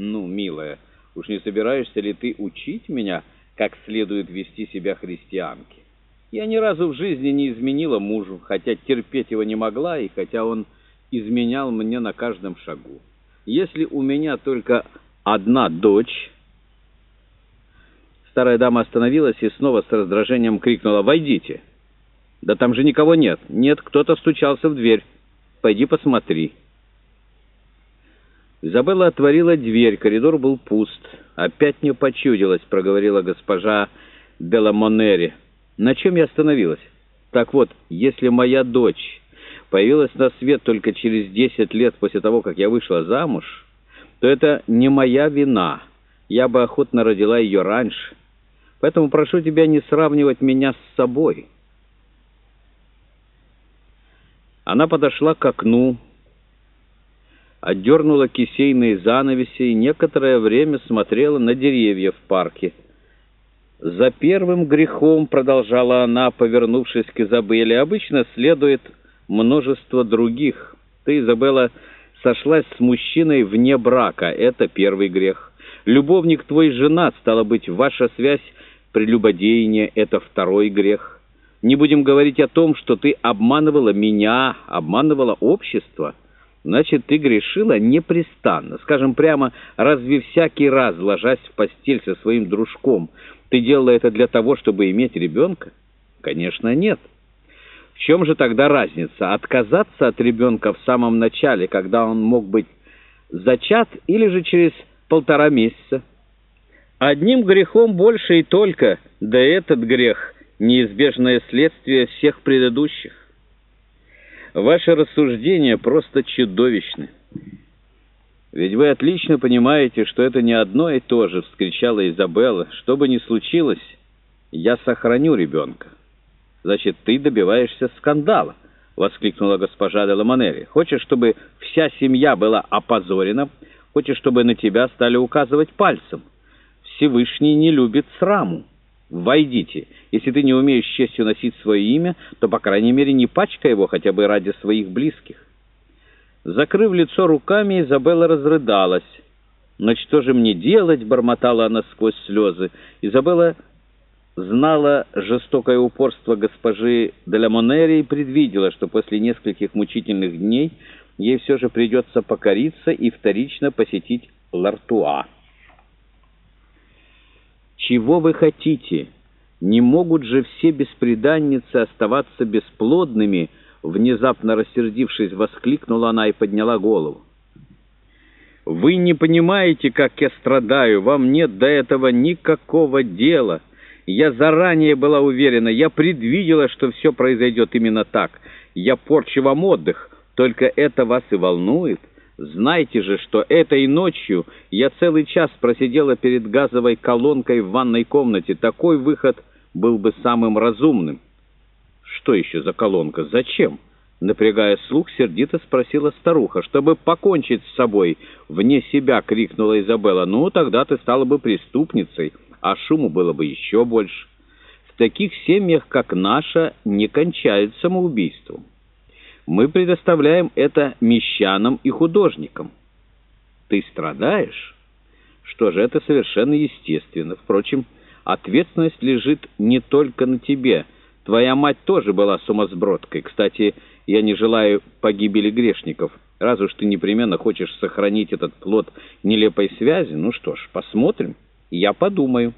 «Ну, милая, уж не собираешься ли ты учить меня, как следует вести себя христианке? Я ни разу в жизни не изменила мужу, хотя терпеть его не могла, и хотя он изменял мне на каждом шагу. Если у меня только одна дочь...» Старая дама остановилась и снова с раздражением крикнула «Войдите!» «Да там же никого нет! Нет, кто-то стучался в дверь. Пойди посмотри!» Изабелла отворила дверь, коридор был пуст. «Опять не почудилась», — проговорила госпожа Беламонери. «На чем я остановилась?» «Так вот, если моя дочь появилась на свет только через десять лет после того, как я вышла замуж, то это не моя вина. Я бы охотно родила ее раньше. Поэтому прошу тебя не сравнивать меня с собой». Она подошла к окну, отдернула кисейные занавеси и некоторое время смотрела на деревья в парке. «За первым грехом, — продолжала она, повернувшись к Изабелле, — обычно следует множество других. Ты, Изабелла, сошлась с мужчиной вне брака. Это первый грех. Любовник твой женат, стало быть, ваша связь прелюбодеяние — это второй грех. Не будем говорить о том, что ты обманывала меня, обманывала общество». Значит, ты грешила непрестанно. Скажем прямо, разве всякий раз, ложась в постель со своим дружком, ты делала это для того, чтобы иметь ребенка? Конечно, нет. В чем же тогда разница? Отказаться от ребенка в самом начале, когда он мог быть зачат, или же через полтора месяца? Одним грехом больше и только, да этот грех — неизбежное следствие всех предыдущих. Ваши рассуждения просто чудовищны. Ведь вы отлично понимаете, что это не одно и то же, — вскричала Изабелла. Что бы ни случилось, я сохраню ребенка. Значит, ты добиваешься скандала, — воскликнула госпожа де Ламанери. Хочешь, чтобы вся семья была опозорена? Хочешь, чтобы на тебя стали указывать пальцем? Всевышний не любит сраму. «Войдите. Если ты не умеешь честью носить свое имя, то, по крайней мере, не пачкай его хотя бы ради своих близких». Закрыв лицо руками, Изабелла разрыдалась. «Но что же мне делать?» — бормотала она сквозь слезы. Изабелла знала жестокое упорство госпожи Делямонери и предвидела, что после нескольких мучительных дней ей все же придется покориться и вторично посетить Лартуа. Чего вы хотите? Не могут же все беспреданницы оставаться бесплодными, внезапно рассердившись, воскликнула она и подняла голову. Вы не понимаете, как я страдаю, вам нет до этого никакого дела. Я заранее была уверена, я предвидела, что все произойдет именно так. Я порчу вам отдых, только это вас и волнует. Знайте же, что этой ночью я целый час просидела перед газовой колонкой в ванной комнате. Такой выход был бы самым разумным. Что еще за колонка? Зачем? Напрягая слух, сердито спросила старуха. «Чтобы покончить с собой!» Вне себя крикнула Изабелла. «Ну, тогда ты стала бы преступницей, а шуму было бы еще больше. В таких семьях, как наша, не кончают самоубийством». Мы предоставляем это мещанам и художникам. Ты страдаешь? Что же, это совершенно естественно. Впрочем, ответственность лежит не только на тебе. Твоя мать тоже была сумасбродкой. Кстати, я не желаю погибели грешников. Раз уж ты непременно хочешь сохранить этот плод нелепой связи, ну что ж, посмотрим. Я подумаю.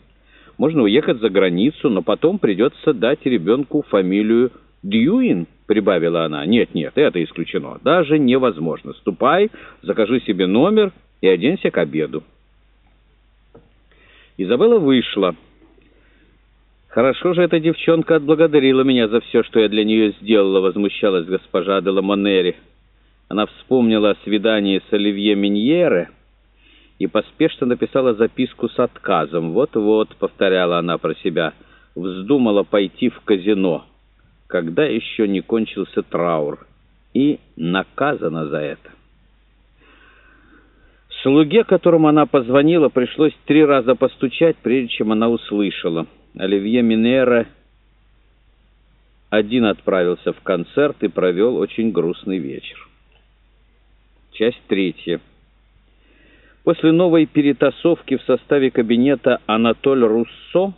Можно уехать за границу, но потом придется дать ребенку фамилию Дьюин прибавила она. «Нет, нет, это исключено. Даже невозможно. Ступай, закажи себе номер и оденься к обеду». Изабелла вышла. «Хорошо же эта девчонка отблагодарила меня за все, что я для нее сделала», — возмущалась госпожа де Ламонери. Она вспомнила о свидании с Оливье Миньере и поспешно написала записку с отказом. «Вот-вот», — повторяла она про себя, — «вздумала пойти в казино» когда еще не кончился траур, и наказана за это. Слуге, которому она позвонила, пришлось три раза постучать, прежде чем она услышала. Оливье Минера один отправился в концерт и провел очень грустный вечер. Часть третья. После новой перетасовки в составе кабинета Анатоль Руссо